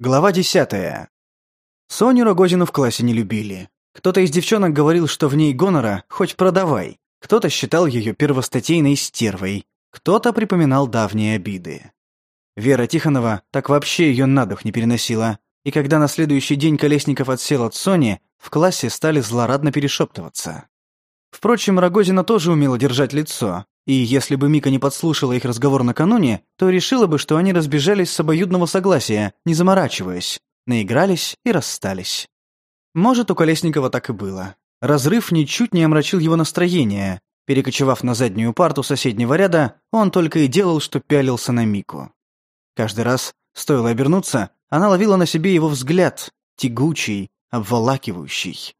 Глава 10. Соню Рогозину в классе не любили. Кто-то из девчонок говорил, что в ней гонора хоть продавай. Кто-то считал ее первостатейной стервой. Кто-то припоминал давние обиды. Вера Тихонова так вообще ее на дух не переносила. И когда на следующий день Колесников отсел от Сони, в классе стали злорадно перешептываться. Впрочем, Рогозина тоже умела держать лицо, и если бы Мика не подслушала их разговор накануне, то решила бы, что они разбежались с обоюдного согласия, не заморачиваясь, наигрались и расстались. Может, у Колесникова так и было. Разрыв ничуть не омрачил его настроение. Перекочевав на заднюю парту соседнего ряда, он только и делал, что пялился на Мику. Каждый раз, стоило обернуться, она ловила на себе его взгляд, тягучий, обволакивающий.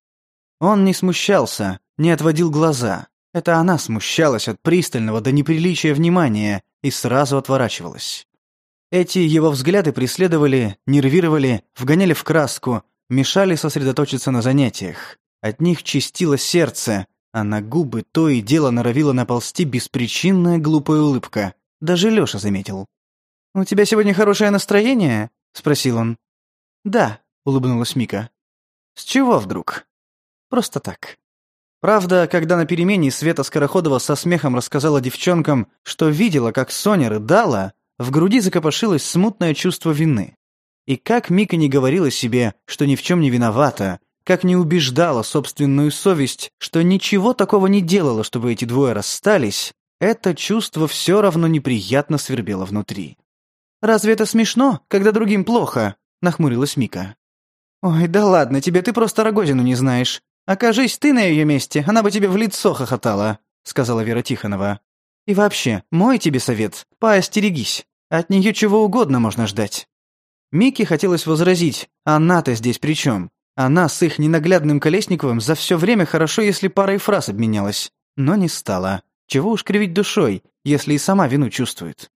Он не смущался, не отводил глаза, это она смущалась от пристального до неприличия внимания и сразу отворачивалась. Эти его взгляды преследовали, нервировали, вгоняли в краску, мешали сосредоточиться на занятиях. От них чистило сердце, а на губы то и дело норовила наползти беспричинная глупая улыбка. Даже Лёша заметил. «У тебя сегодня хорошее настроение?» — спросил он. «Да», — улыбнулась Мика. «С чего вдруг?» «Просто так». Правда, когда на перемене Света Скороходова со смехом рассказала девчонкам, что видела, как Соня рыдала, в груди закопошилось смутное чувство вины. И как Мика не говорила себе, что ни в чем не виновата, как не убеждала собственную совесть, что ничего такого не делала, чтобы эти двое расстались, это чувство все равно неприятно свербело внутри. «Разве это смешно, когда другим плохо?» – нахмурилась Мика. «Ой, да ладно тебе, ты просто Рогозину не знаешь. «Окажись ты на ее месте, она бы тебе в лицо хохотала», — сказала Вера Тихонова. «И вообще, мой тебе совет, поостерегись. От нее чего угодно можно ждать». Микки хотелось возразить, она-то здесь при чем? Она с их ненаглядным Колесниковым за все время хорошо, если парой фраз обменялась. Но не стала. Чего уж кривить душой, если и сама вину чувствует.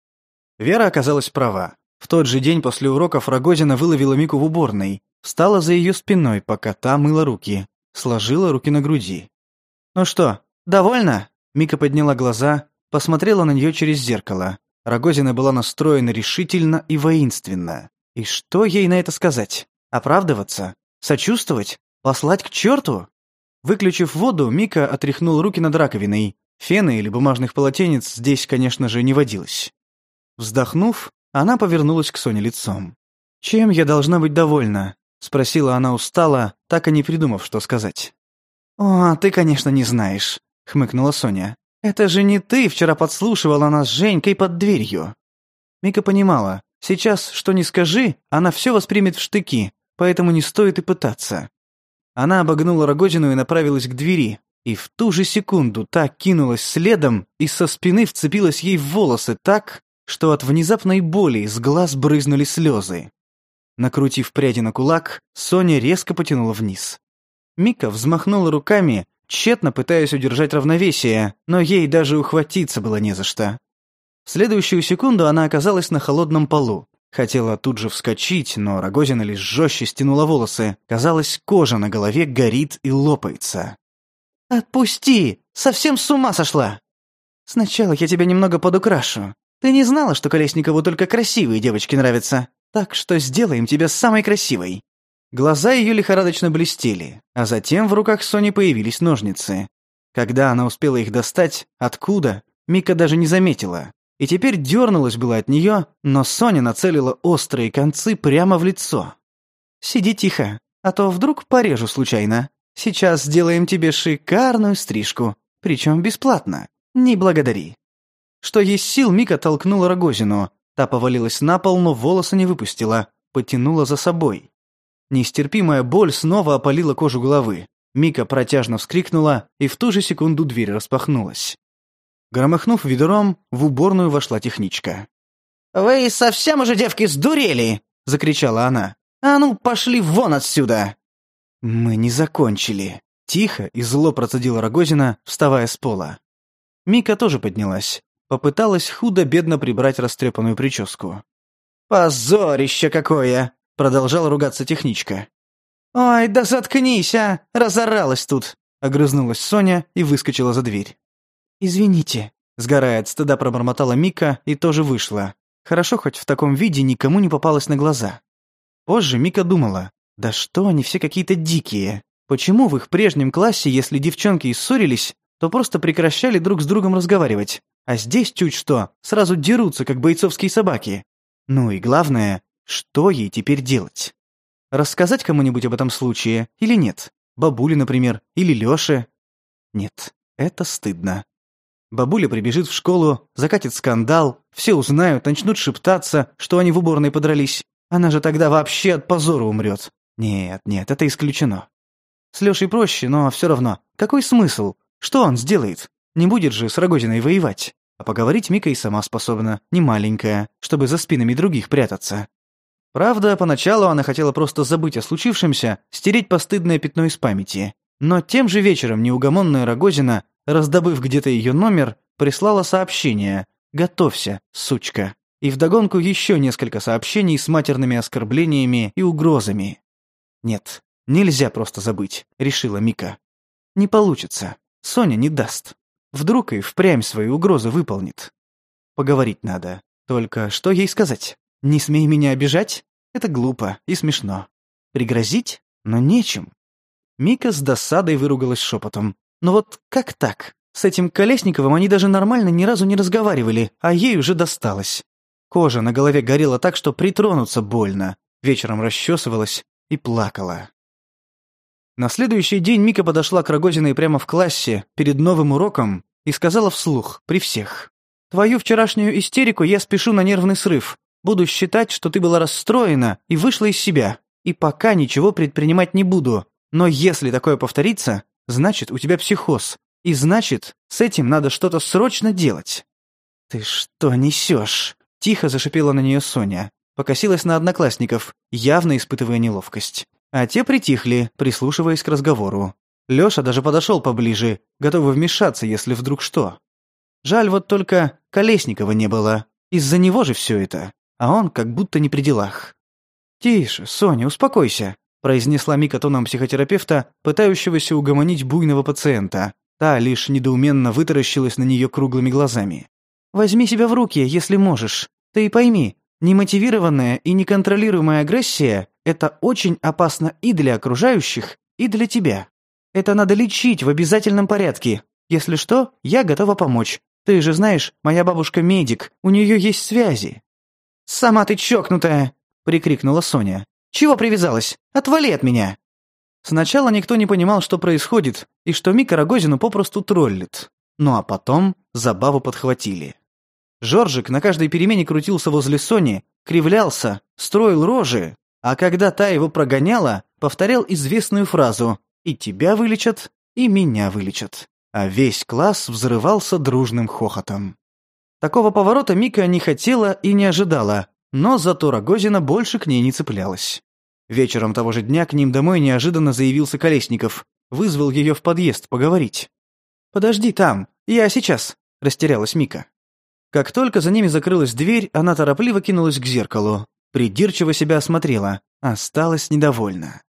Вера оказалась права. В тот же день после уроков Рогозина выловила Мику в уборной. Встала за ее спиной, пока та мыла руки сложила руки на груди. «Ну что, довольна?» Мика подняла глаза, посмотрела на нее через зеркало. Рогозина была настроена решительно и воинственно. И что ей на это сказать? Оправдываться? Сочувствовать? Послать к черту? Выключив воду, Мика отряхнул руки над раковиной. Фены или бумажных полотенец здесь, конечно же, не водилось. Вздохнув, она повернулась к Соне лицом. «Чем я должна быть довольна?» — спросила она устало, так и не придумав, что сказать. «О, а ты, конечно, не знаешь», — хмыкнула Соня. «Это же не ты вчера подслушивала нас с Женькой под дверью». Мика понимала, сейчас, что не скажи, она все воспримет в штыки, поэтому не стоит и пытаться. Она обогнула Рогозину и направилась к двери, и в ту же секунду та кинулась следом и со спины вцепилась ей в волосы так, что от внезапной боли из глаз брызнули слезы. Накрутив пряди на кулак, Соня резко потянула вниз. Мика взмахнула руками, тщетно пытаясь удержать равновесие, но ей даже ухватиться было не за что. В следующую секунду она оказалась на холодном полу. Хотела тут же вскочить, но Рогозина лишь жестче стянула волосы. Казалось, кожа на голове горит и лопается. «Отпусти! Совсем с ума сошла!» «Сначала я тебя немного подукрашу. Ты не знала, что Колесникову только красивые девочки нравятся?» Так что сделаем тебя самой красивой». Глаза ее лихорадочно блестели, а затем в руках Сони появились ножницы. Когда она успела их достать, откуда, Мика даже не заметила. И теперь дернулась была от нее, но Соня нацелила острые концы прямо в лицо. «Сиди тихо, а то вдруг порежу случайно. Сейчас сделаем тебе шикарную стрижку, причем бесплатно. Не благодари». Что есть сил, Мика толкнула Рогозину, Та повалилась на пол, но волосы не выпустила, потянула за собой. Нестерпимая боль снова опалила кожу головы. Мика протяжно вскрикнула, и в ту же секунду дверь распахнулась. Громыхнув ведром, в уборную вошла техничка. «Вы совсем уже, девки, сдурели!» — закричала она. «А ну, пошли вон отсюда!» «Мы не закончили!» — тихо и зло процедила Рогозина, вставая с пола. Мика тоже поднялась, Попыталась худо-бедно прибрать растрепанную прическу. «Позорище какое!» — продолжала ругаться техничка. «Ой, да заткнись, а! Разоралась тут!» — огрызнулась Соня и выскочила за дверь. «Извините», — сгорая от стыда пробормотала Мика и тоже вышла. Хорошо, хоть в таком виде никому не попалось на глаза. Позже Мика думала, да что они все какие-то дикие. Почему в их прежнем классе, если девчонки и ссорились, то просто прекращали друг с другом разговаривать, а здесь чуть что, сразу дерутся, как бойцовские собаки. Ну и главное, что ей теперь делать? Рассказать кому-нибудь об этом случае или нет? Бабуле, например, или Лёше? Нет, это стыдно. Бабуля прибежит в школу, закатит скандал, все узнают, начнут шептаться, что они в уборной подрались. Она же тогда вообще от позора умрет. Нет, нет, это исключено. С Лёшей проще, но все равно. Какой смысл? Что он сделает? Не будет же с Рогозиной воевать. А поговорить Мика и сама способна, не маленькая, чтобы за спинами других прятаться. Правда, поначалу она хотела просто забыть о случившемся, стереть постыдное пятно из памяти. Но тем же вечером неугомонная Рогозина, раздобыв где-то ее номер, прислала сообщение «Готовься, сучка». И вдогонку еще несколько сообщений с матерными оскорблениями и угрозами. «Нет, нельзя просто забыть», — решила Мика. «Не получится. Соня не даст». Вдруг и впрямь свою угрозу выполнит. Поговорить надо. Только что ей сказать? Не смей меня обижать? Это глупо и смешно. Пригрозить? Но нечем. Мика с досадой выругалась шепотом. Но вот как так? С этим Колесниковым они даже нормально ни разу не разговаривали, а ей уже досталось. Кожа на голове горела так, что притронуться больно. Вечером расчесывалась и плакала. На следующий день Мика подошла к Рогозиной прямо в классе, перед новым уроком, и сказала вслух, при всех. «Твою вчерашнюю истерику я спешу на нервный срыв. Буду считать, что ты была расстроена и вышла из себя. И пока ничего предпринимать не буду. Но если такое повторится, значит, у тебя психоз. И значит, с этим надо что-то срочно делать». «Ты что несешь?» – тихо зашипела на нее Соня. Покосилась на одноклассников, явно испытывая неловкость. А те притихли, прислушиваясь к разговору. Лёша даже подошёл поближе, готовый вмешаться, если вдруг что. Жаль вот только Колесникова не было. Из-за него же всё это. А он как будто не при делах. «Тише, Соня, успокойся», – произнесла Мика тоном психотерапевта, пытающегося угомонить буйного пациента. Та лишь недоуменно вытаращилась на неё круглыми глазами. «Возьми себя в руки, если можешь. Ты и пойми, немотивированная и неконтролируемая агрессия это очень опасно и для окружающих, и для тебя. Это надо лечить в обязательном порядке. Если что, я готова помочь. Ты же знаешь, моя бабушка медик, у нее есть связи». «Сама ты чокнутая!» – прикрикнула Соня. «Чего привязалась? Отвали от меня!» Сначала никто не понимал, что происходит, и что Мика Рогозину попросту троллит. Ну а потом забаву подхватили. Жоржик на каждой перемене крутился возле Сони, кривлялся, строил рожи, а когда та его прогоняла, повторял известную фразу «И тебя вылечат, и меня вылечат». А весь класс взрывался дружным хохотом. Такого поворота Мика не хотела и не ожидала, но зато Рогозина больше к ней не цеплялась. Вечером того же дня к ним домой неожиданно заявился Колесников, вызвал ее в подъезд поговорить. «Подожди там, я сейчас», — растерялась Мика. Как только за ними закрылась дверь, она торопливо кинулась к зеркалу придирчиво себя осмотрела, осталась недовольна.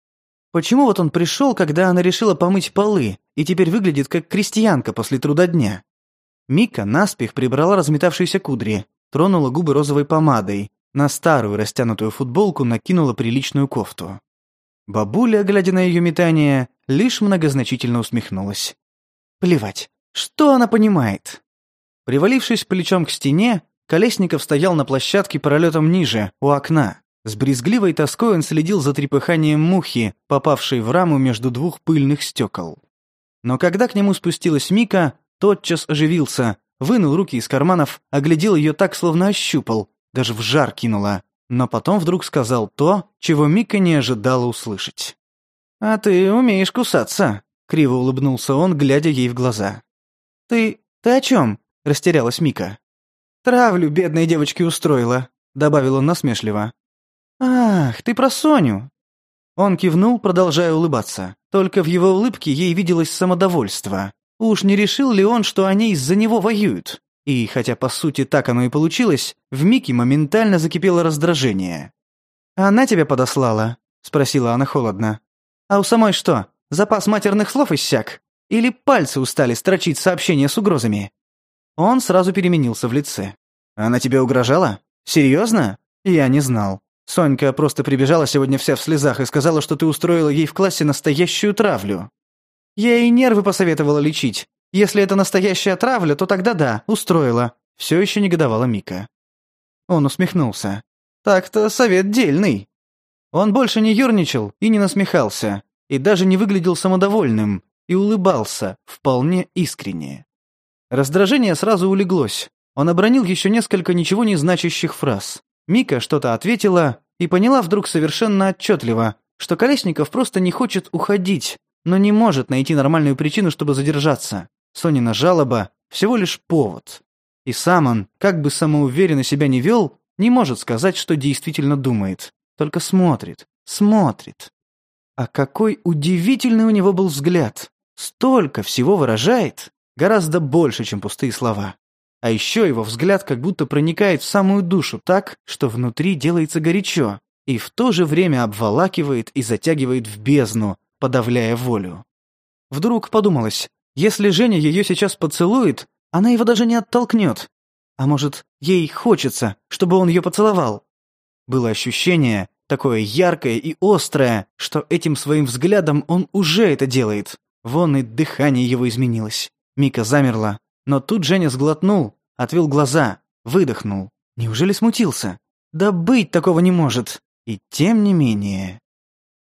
Почему вот он пришел, когда она решила помыть полы, и теперь выглядит как крестьянка после труда дня? Мика наспех прибрала разметавшиеся кудри, тронула губы розовой помадой, на старую растянутую футболку накинула приличную кофту. Бабуля, глядя на ее метание, лишь многозначительно усмехнулась. Плевать, что она понимает? Привалившись плечом к стене, Колесников стоял на площадке пролетом ниже, у окна. С брезгливой тоской он следил за трепыханием мухи, попавшей в раму между двух пыльных стекол. Но когда к нему спустилась Мика, тотчас оживился, вынул руки из карманов, оглядел ее так, словно ощупал, даже в жар кинула, Но потом вдруг сказал то, чего Мика не ожидала услышать. «А ты умеешь кусаться», — криво улыбнулся он, глядя ей в глаза. «Ты... ты о чем?» — растерялась Мика. «Травлю бедной девочке устроила», — добавил он насмешливо. «Ах, ты про Соню!» Он кивнул, продолжая улыбаться. Только в его улыбке ей виделось самодовольство. Уж не решил ли он, что они из-за него воюют? И, хотя по сути так оно и получилось, в Мике моментально закипело раздражение. «Она тебя подослала?» — спросила она холодно. «А у самой что, запас матерных слов иссяк? Или пальцы устали строчить сообщения с угрозами?» Он сразу переменился в лице. «Она тебе угрожала? Серьезно?» «Я не знал. Сонька просто прибежала сегодня вся в слезах и сказала, что ты устроила ей в классе настоящую травлю. Я ей нервы посоветовала лечить. Если это настоящая травля, то тогда да, устроила». Все еще негодовала Мика. Он усмехнулся. «Так-то совет дельный». Он больше не юрничал и не насмехался, и даже не выглядел самодовольным, и улыбался вполне искренне. Раздражение сразу улеглось. Он обронил еще несколько ничего не значащих фраз. Мика что-то ответила и поняла вдруг совершенно отчетливо, что Колесников просто не хочет уходить, но не может найти нормальную причину, чтобы задержаться. Сонина жалоба – всего лишь повод. И сам он, как бы самоуверенно себя не вел, не может сказать, что действительно думает. Только смотрит, смотрит. А какой удивительный у него был взгляд. Столько всего выражает. Гораздо больше, чем пустые слова. А еще его взгляд как будто проникает в самую душу так, что внутри делается горячо, и в то же время обволакивает и затягивает в бездну, подавляя волю. Вдруг подумалось, если Женя ее сейчас поцелует, она его даже не оттолкнет. А может, ей хочется, чтобы он ее поцеловал? Было ощущение, такое яркое и острое, что этим своим взглядом он уже это делает. Вон и дыхание его изменилось. Мика замерла, но тут Женя сглотнул, отвел глаза, выдохнул. Неужели смутился? Да быть такого не может. И тем не менее.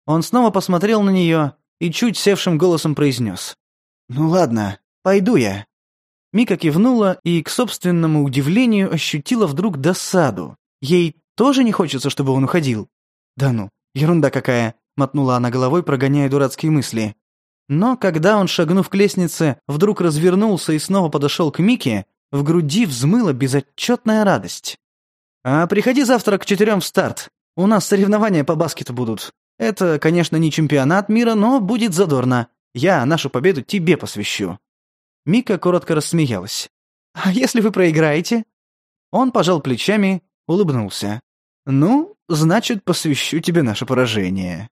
Он снова посмотрел на нее и чуть севшим голосом произнес. «Ну ладно, пойду я». Мика кивнула и, к собственному удивлению, ощутила вдруг досаду. Ей тоже не хочется, чтобы он уходил. «Да ну, ерунда какая», — мотнула она головой, прогоняя дурацкие мысли. Но когда он, шагнув к лестнице, вдруг развернулся и снова подошел к Мике, в груди взмыла безотчетная радость. «А приходи завтра к четырем в старт. У нас соревнования по баскету будут. Это, конечно, не чемпионат мира, но будет задорно. Я нашу победу тебе посвящу». Мика коротко рассмеялась. «А если вы проиграете?» Он пожал плечами, улыбнулся. «Ну, значит, посвящу тебе наше поражение».